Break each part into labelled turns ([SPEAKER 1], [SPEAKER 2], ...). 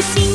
[SPEAKER 1] see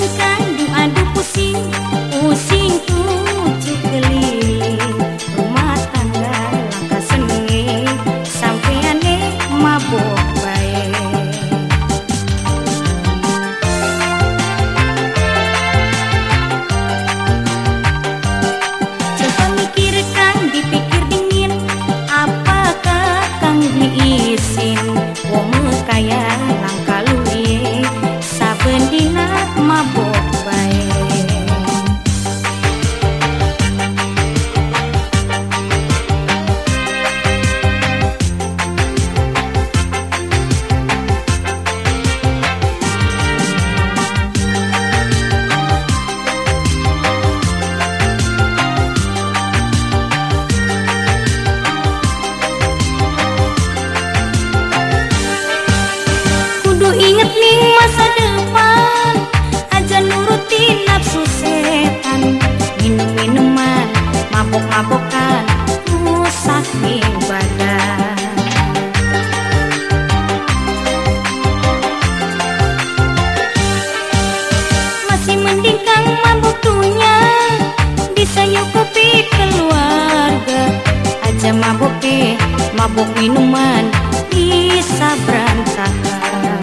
[SPEAKER 1] mabuk minuman bisa berantakan.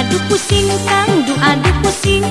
[SPEAKER 1] Aduh pusing kang, aduh pusing.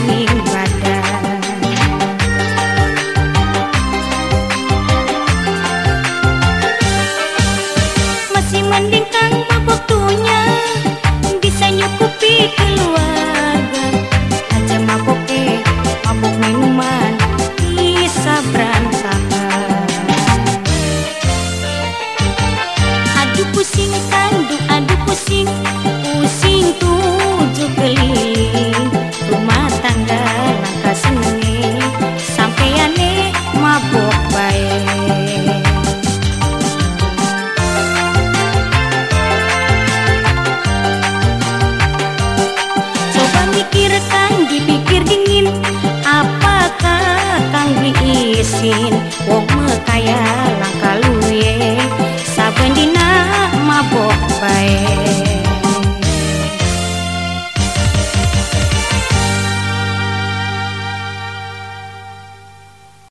[SPEAKER 1] me. dipikir dingin Apakah kang diisin? Wong mekayang